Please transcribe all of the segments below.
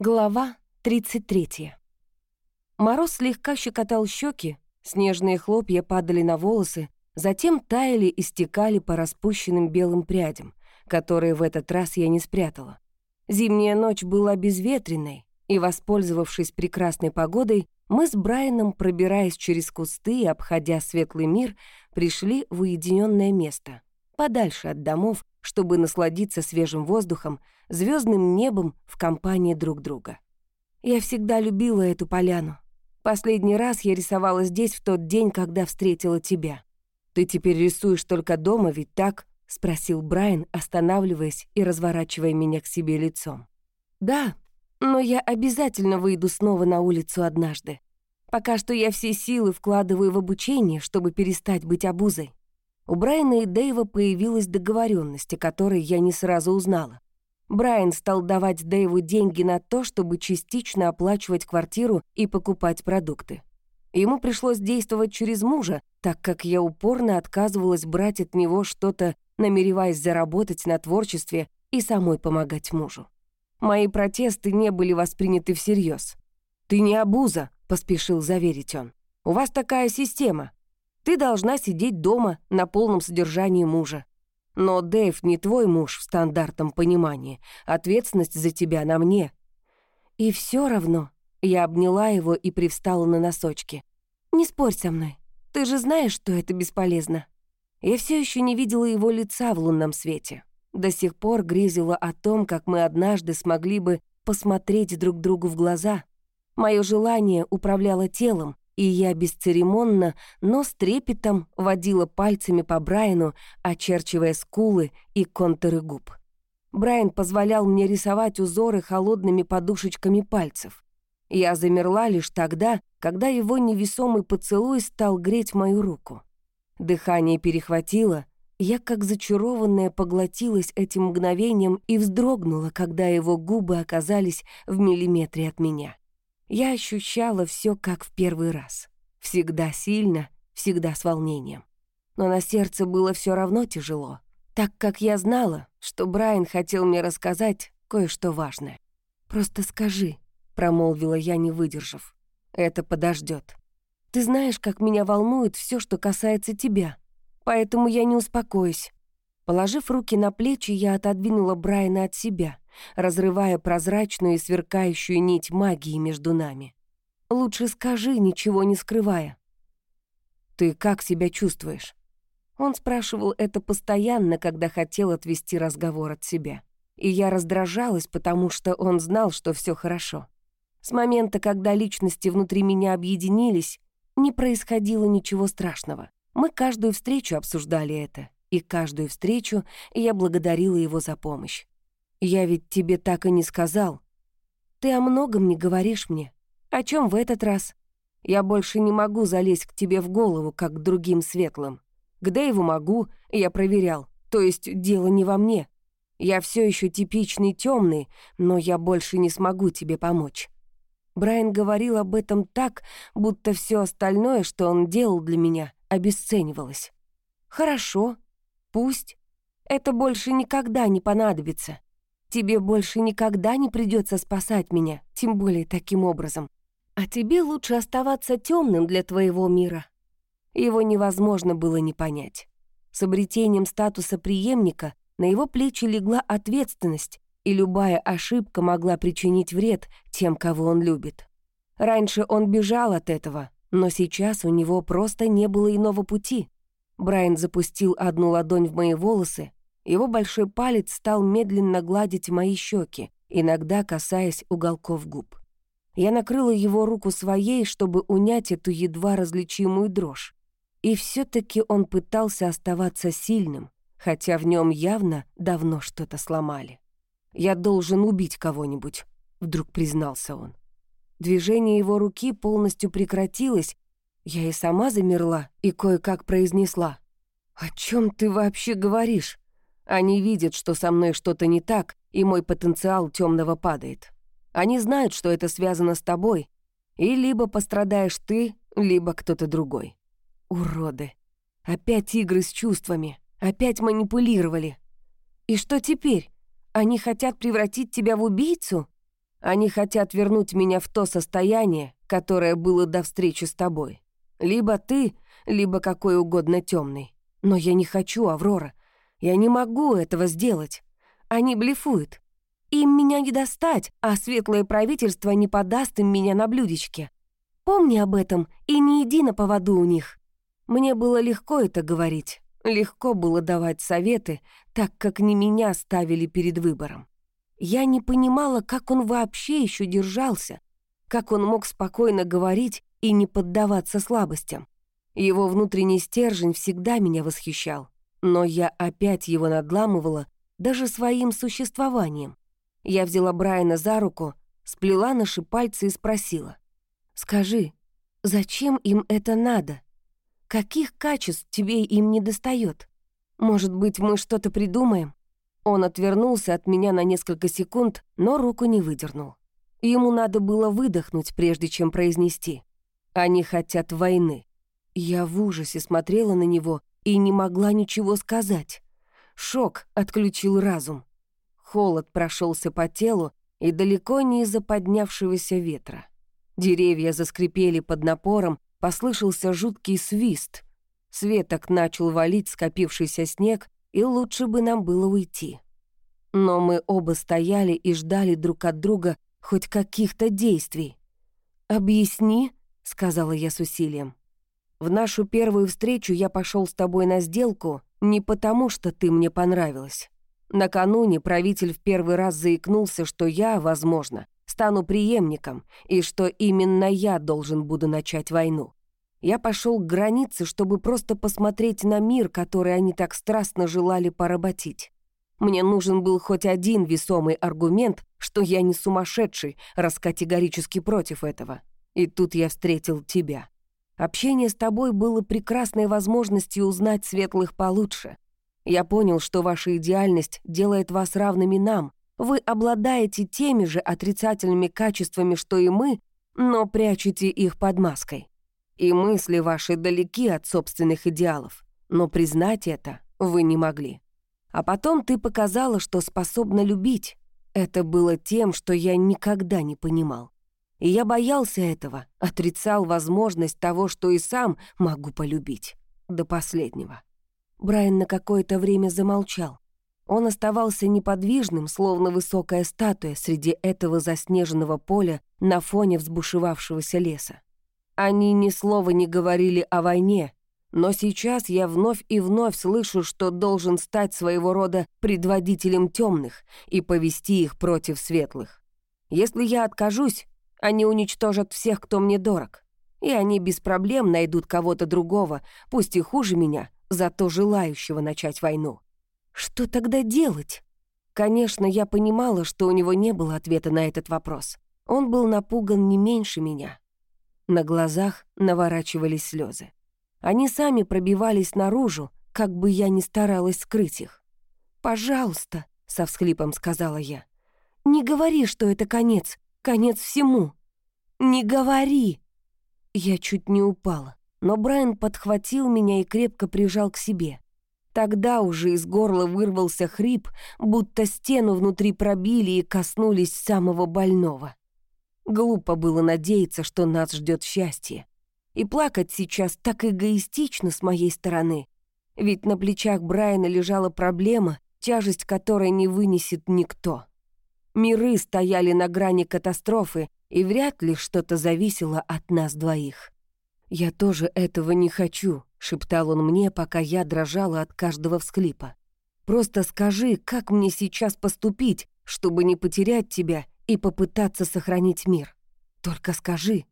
Глава 33. Мороз слегка щекотал щеки, снежные хлопья падали на волосы, затем таяли и стекали по распущенным белым прядям, которые в этот раз я не спрятала. Зимняя ночь была безветренной, и, воспользовавшись прекрасной погодой, мы с Брайаном, пробираясь через кусты и обходя светлый мир, пришли в уединенное место, подальше от домов, чтобы насладиться свежим воздухом, звездным небом в компании друг друга. Я всегда любила эту поляну. Последний раз я рисовала здесь в тот день, когда встретила тебя. Ты теперь рисуешь только дома, ведь так? спросил Брайан, останавливаясь и разворачивая меня к себе лицом. Да, но я обязательно выйду снова на улицу однажды. Пока что я все силы вкладываю в обучение, чтобы перестать быть обузой. У Брайана и Дэйва появилась договоренность, о которой я не сразу узнала. Брайан стал давать Дэйву деньги на то, чтобы частично оплачивать квартиру и покупать продукты. Ему пришлось действовать через мужа, так как я упорно отказывалась брать от него что-то, намереваясь заработать на творчестве и самой помогать мужу. Мои протесты не были восприняты всерьез. «Ты не обуза», — поспешил заверить он. «У вас такая система. Ты должна сидеть дома на полном содержании мужа. Но Дэйв не твой муж в стандартном понимании. Ответственность за тебя на мне. И все равно я обняла его и привстала на носочки. Не спорь со мной. Ты же знаешь, что это бесполезно. Я все еще не видела его лица в лунном свете. До сих пор грезила о том, как мы однажды смогли бы посмотреть друг другу в глаза. Мое желание управляло телом, и я бесцеремонно, но с трепетом водила пальцами по Брайану, очерчивая скулы и контуры губ. Брайан позволял мне рисовать узоры холодными подушечками пальцев. Я замерла лишь тогда, когда его невесомый поцелуй стал греть мою руку. Дыхание перехватило, я как зачарованная поглотилась этим мгновением и вздрогнула, когда его губы оказались в миллиметре от меня. Я ощущала все как в первый раз. Всегда сильно, всегда с волнением. Но на сердце было все равно тяжело, так как я знала, что Брайан хотел мне рассказать кое-что важное. «Просто скажи», — промолвила я, не выдержав. «Это подождет. Ты знаешь, как меня волнует все, что касается тебя, поэтому я не успокоюсь». Положив руки на плечи, я отодвинула Брайана от себя — разрывая прозрачную и сверкающую нить магии между нами. «Лучше скажи, ничего не скрывая». «Ты как себя чувствуешь?» Он спрашивал это постоянно, когда хотел отвести разговор от себя. И я раздражалась, потому что он знал, что все хорошо. С момента, когда личности внутри меня объединились, не происходило ничего страшного. Мы каждую встречу обсуждали это, и каждую встречу я благодарила его за помощь. Я ведь тебе так и не сказал. Ты о многом не говоришь мне. О чем в этот раз? Я больше не могу залезть к тебе в голову, как к другим светлым. К Дэйву могу, я проверял. То есть дело не во мне. Я все еще типичный темный, но я больше не смогу тебе помочь. Брайан говорил об этом так, будто все остальное, что он делал для меня, обесценивалось. Хорошо, пусть. Это больше никогда не понадобится. Тебе больше никогда не придется спасать меня, тем более таким образом. А тебе лучше оставаться темным для твоего мира. Его невозможно было не понять. С обретением статуса преемника на его плечи легла ответственность, и любая ошибка могла причинить вред тем, кого он любит. Раньше он бежал от этого, но сейчас у него просто не было иного пути. Брайан запустил одну ладонь в мои волосы, его большой палец стал медленно гладить мои щеки, иногда касаясь уголков губ. Я накрыла его руку своей, чтобы унять эту едва различимую дрожь. И все таки он пытался оставаться сильным, хотя в нем явно давно что-то сломали. «Я должен убить кого-нибудь», — вдруг признался он. Движение его руки полностью прекратилось, я и сама замерла и кое-как произнесла. «О чем ты вообще говоришь?» Они видят, что со мной что-то не так, и мой потенциал темного падает. Они знают, что это связано с тобой, и либо пострадаешь ты, либо кто-то другой. Уроды. Опять игры с чувствами, опять манипулировали. И что теперь? Они хотят превратить тебя в убийцу? Они хотят вернуть меня в то состояние, которое было до встречи с тобой. Либо ты, либо какой угодно темный. Но я не хочу, Аврора. Я не могу этого сделать. Они блефуют. Им меня не достать, а светлое правительство не подаст им меня на блюдечке. Помни об этом и не иди на поводу у них. Мне было легко это говорить, легко было давать советы, так как не меня ставили перед выбором. Я не понимала, как он вообще еще держался, как он мог спокойно говорить и не поддаваться слабостям. Его внутренний стержень всегда меня восхищал, но я опять его надламывала даже своим существованием. Я взяла Брайана за руку, сплела наши пальцы и спросила. «Скажи, зачем им это надо? Каких качеств тебе им не достает? Может быть, мы что-то придумаем?» Он отвернулся от меня на несколько секунд, но руку не выдернул. Ему надо было выдохнуть, прежде чем произнести. «Они хотят войны». Я в ужасе смотрела на него и не могла ничего сказать. Шок отключил разум. Холод прошелся по телу и далеко не из-за поднявшегося ветра. Деревья заскрипели под напором, послышался жуткий свист. Светок начал валить скопившийся снег, и лучше бы нам было уйти. Но мы оба стояли и ждали друг от друга хоть каких-то действий. «Объясни», — сказала я с усилием. «В нашу первую встречу я пошел с тобой на сделку не потому, что ты мне понравилась. Накануне правитель в первый раз заикнулся, что я, возможно, стану преемником, и что именно я должен буду начать войну. Я пошел к границе, чтобы просто посмотреть на мир, который они так страстно желали поработить. Мне нужен был хоть один весомый аргумент, что я не сумасшедший, раз категорически против этого. И тут я встретил тебя. Общение с тобой было прекрасной возможностью узнать светлых получше. Я понял, что ваша идеальность делает вас равными нам. Вы обладаете теми же отрицательными качествами, что и мы, но прячете их под маской. И мысли ваши далеки от собственных идеалов, но признать это вы не могли. А потом ты показала, что способна любить. Это было тем, что я никогда не понимал. И я боялся этого, отрицал возможность того, что и сам могу полюбить. До последнего. Брайан на какое-то время замолчал. Он оставался неподвижным, словно высокая статуя среди этого заснеженного поля на фоне взбушевавшегося леса. Они ни слова не говорили о войне, но сейчас я вновь и вновь слышу, что должен стать своего рода предводителем темных и повести их против светлых. Если я откажусь, они уничтожат всех, кто мне дорог. И они без проблем найдут кого-то другого, пусть и хуже меня, зато желающего начать войну. Что тогда делать? Конечно, я понимала, что у него не было ответа на этот вопрос. Он был напуган не меньше меня. На глазах наворачивались слезы. Они сами пробивались наружу, как бы я ни старалась скрыть их. «Пожалуйста», — со всхлипом сказала я, — «не говори, что это конец, конец всему. Не говори!» Я чуть не упала но Брайан подхватил меня и крепко прижал к себе. Тогда уже из горла вырвался хрип, будто стену внутри пробили и коснулись самого больного. Глупо было надеяться, что нас ждет счастье. И плакать сейчас так эгоистично с моей стороны. Ведь на плечах Брайана лежала проблема, тяжесть которой не вынесет никто. Миры стояли на грани катастрофы, и вряд ли что-то зависело от нас двоих. «Я тоже этого не хочу», — шептал он мне, пока я дрожала от каждого всклипа. «Просто скажи, как мне сейчас поступить, чтобы не потерять тебя и попытаться сохранить мир? Только скажи,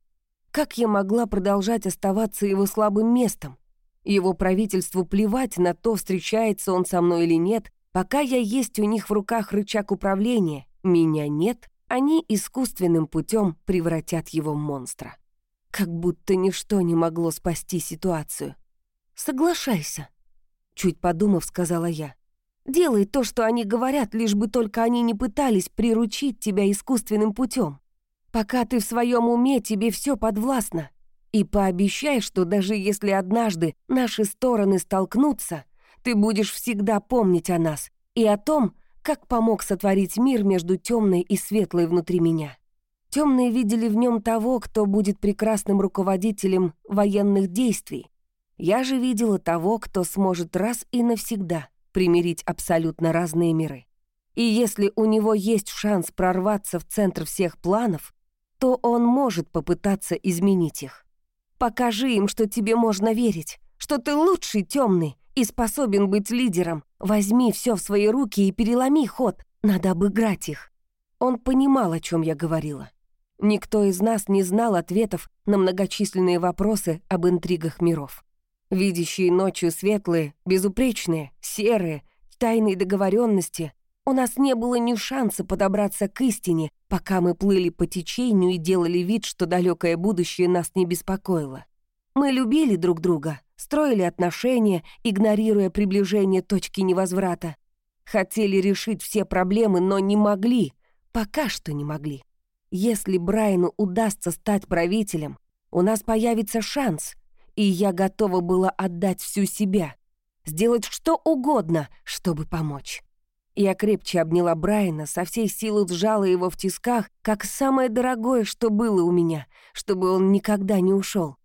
как я могла продолжать оставаться его слабым местом? Его правительству плевать на то, встречается он со мной или нет, пока я есть у них в руках рычаг управления, меня нет, они искусственным путем превратят его в монстра». Как будто ничто не могло спасти ситуацию. «Соглашайся», — чуть подумав, сказала я. «Делай то, что они говорят, лишь бы только они не пытались приручить тебя искусственным путем. Пока ты в своем уме, тебе все подвластно. И пообещай, что даже если однажды наши стороны столкнутся, ты будешь всегда помнить о нас и о том, как помог сотворить мир между темной и светлой внутри меня. Темные видели в нем того, кто будет прекрасным руководителем военных действий. Я же видела того, кто сможет раз и навсегда примирить абсолютно разные миры. И если у него есть шанс прорваться в центр всех планов, то он может попытаться изменить их. Покажи им, что тебе можно верить, что ты лучший темный и способен быть лидером. Возьми все в свои руки и переломи ход. Надо обыграть их. Он понимал, о чем я говорила. Никто из нас не знал ответов на многочисленные вопросы об интригах миров. Видящие ночью светлые, безупречные, серые, тайные договоренности, у нас не было ни шанса подобраться к истине, пока мы плыли по течению и делали вид, что далекое будущее нас не беспокоило. Мы любили друг друга, строили отношения, игнорируя приближение точки невозврата. Хотели решить все проблемы, но не могли, пока что не могли. Если Брайану удастся стать правителем, у нас появится шанс, и я готова была отдать всю себя, сделать что угодно, чтобы помочь. Я крепче обняла Брайана, со всей силы сжала его в тисках, как самое дорогое, что было у меня, чтобы он никогда не ушел.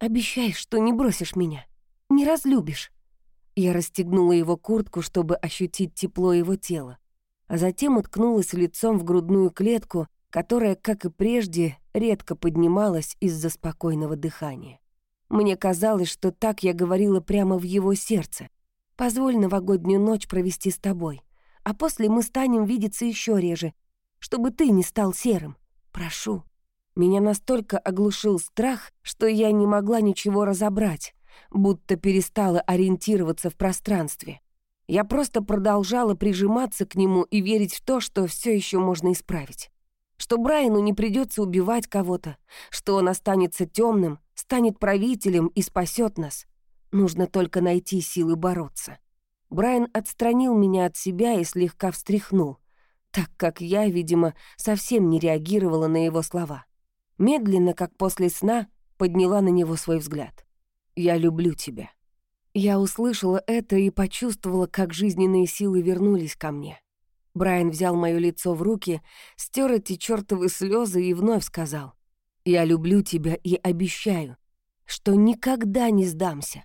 «Обещай, что не бросишь меня, не разлюбишь». Я расстегнула его куртку, чтобы ощутить тепло его тела, а затем уткнулась лицом в грудную клетку, которая, как и прежде, редко поднималась из-за спокойного дыхания. Мне казалось, что так я говорила прямо в его сердце. «Позволь новогоднюю ночь провести с тобой а после мы станем видеться еще реже, чтобы ты не стал серым. Прошу». Меня настолько оглушил страх, что я не могла ничего разобрать, будто перестала ориентироваться в пространстве. Я просто продолжала прижиматься к нему и верить в то, что все еще можно исправить. Что Брайану не придется убивать кого-то, что он останется темным, станет правителем и спасет нас. Нужно только найти силы бороться. Брайан отстранил меня от себя и слегка встряхнул, так как я, видимо, совсем не реагировала на его слова. Медленно, как после сна, подняла на него свой взгляд. «Я люблю тебя». Я услышала это и почувствовала, как жизненные силы вернулись ко мне. Брайан взял моё лицо в руки, стер эти чёртовы слезы и вновь сказал, «Я люблю тебя и обещаю, что никогда не сдамся.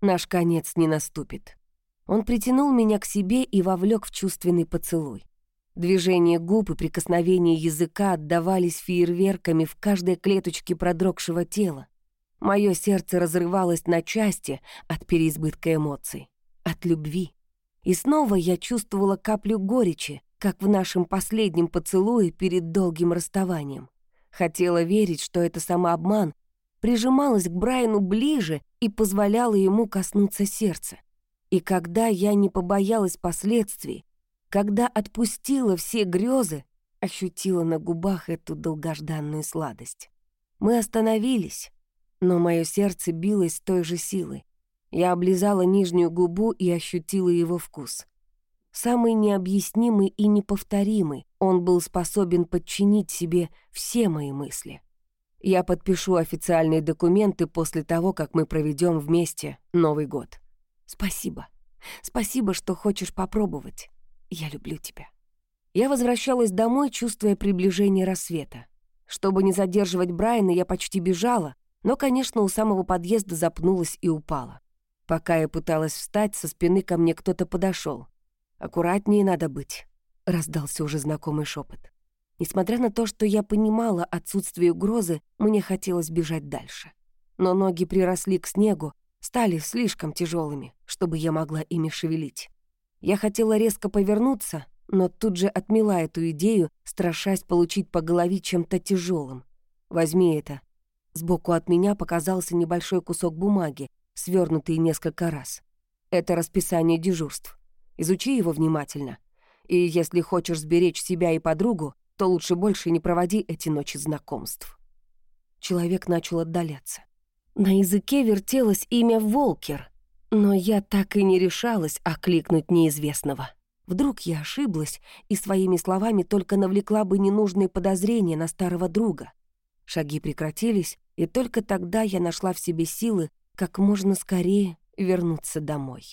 Наш конец не наступит». Он притянул меня к себе и вовлек в чувственный поцелуй. Движения губ и прикосновения языка отдавались фейерверками в каждой клеточке продрогшего тела. Мое сердце разрывалось на части от переизбытка эмоций, от любви. И снова я чувствовала каплю горечи, как в нашем последнем поцелуе перед долгим расставанием. Хотела верить, что это самообман, прижималась к Брайану ближе и позволяла ему коснуться сердца. И когда я не побоялась последствий, когда отпустила все грезы, ощутила на губах эту долгожданную сладость. Мы остановились, но мое сердце билось той же силой. Я облизала нижнюю губу и ощутила его вкус. Самый необъяснимый и неповторимый, он был способен подчинить себе все мои мысли. Я подпишу официальные документы после того, как мы проведем вместе Новый год. Спасибо. Спасибо, что хочешь попробовать. Я люблю тебя. Я возвращалась домой, чувствуя приближение рассвета. Чтобы не задерживать Брайана, я почти бежала, но, конечно, у самого подъезда запнулась и упала. Пока я пыталась встать, со спины ко мне кто-то подошел. «Аккуратнее надо быть», — раздался уже знакомый шепот. Несмотря на то, что я понимала отсутствие угрозы, мне хотелось бежать дальше. Но ноги приросли к снегу, стали слишком тяжелыми, чтобы я могла ими шевелить. Я хотела резко повернуться, но тут же отмела эту идею, страшась получить по голове чем-то тяжелым. «Возьми это». Сбоку от меня показался небольшой кусок бумаги, свернутый несколько раз. Это расписание дежурств. Изучи его внимательно. И если хочешь сберечь себя и подругу, то лучше больше не проводи эти ночи знакомств. Человек начал отдаляться. На языке вертелось имя Волкер, но я так и не решалась окликнуть неизвестного. Вдруг я ошиблась и своими словами только навлекла бы ненужные подозрения на старого друга. Шаги прекратились, и только тогда я нашла в себе силы как можно скорее вернуться домой.